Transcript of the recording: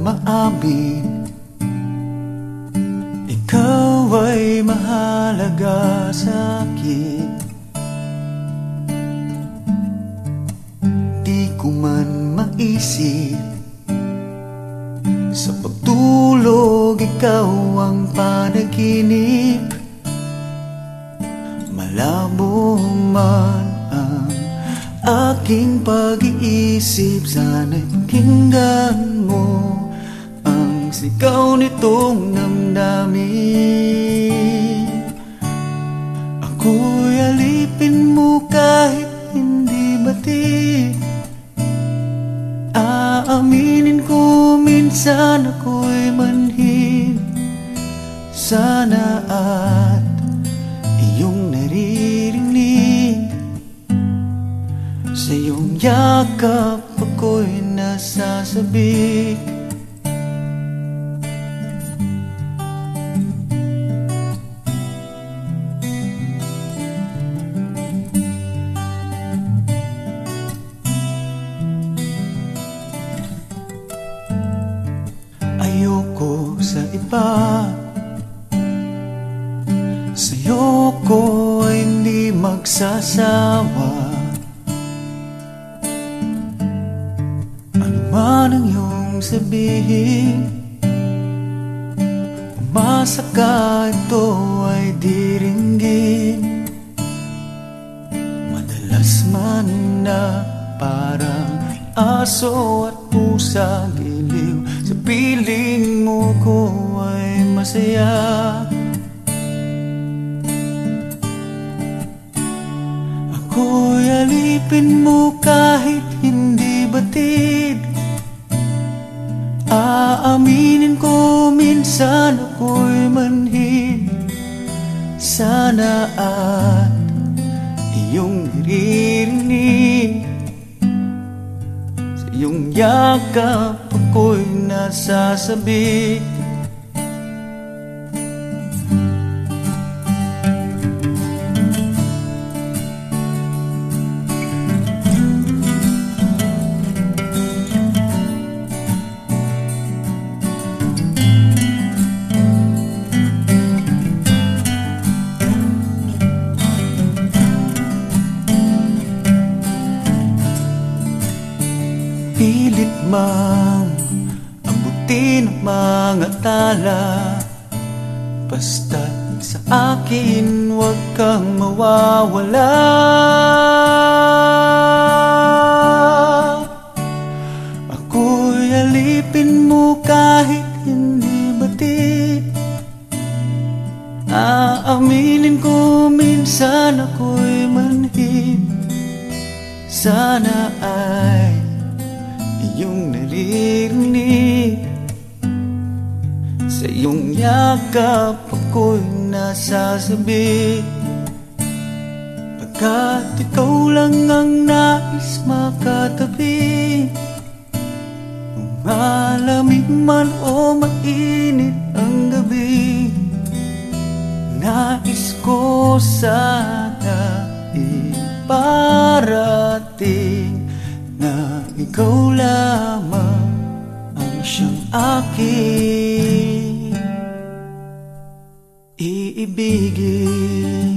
maamin Ikaw ay mahalaga sa akin. Di ko man maisip. Sa pagtulog ikaw ang panaginip. Malabo man aking pag-iisip Sana'y pakinggan mo Ang sigaw nitong damdamin. Ako'y alipin mo kahit hindi batid Aaminin ko minsan ako'y manhid. Sana yakap ako'y nasasabik. Ayoko sa iba. Sa'yo ko ay hindi magsasawa man ang iyong sabihin? Umasa ka ito ay diringgin Madalas man na parang aso at pusa giliw. Sa piling mo ko ay masaya. Ako'y alipin mo kahit hindi batid Aaminin ko minsan ako'y manhid Sana at iyong naririnig. Sa iyong yakap ako'y nasasabik Pilit mang abutin ang mga tala. Basta sa akin huwag kang mawawala. Ako'y alipin mo kahit hindi batid. Aaminin ko minsan ako'y manhid. Sana iyong naririnig. Sa iyong yakap ako'y nasasabi. Pagkat ikaw lang ang nais makatabi malamig man o mainit ang gabi Nais ko sana Na ikaw lamang ang siyang aking iibigin